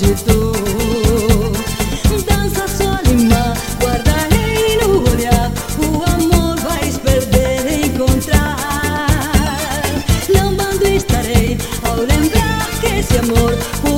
de dor. Dança solima, guarda rei no olhar. O amor vais perder encontrar. Lambando estarei ao lembrar que esse amor.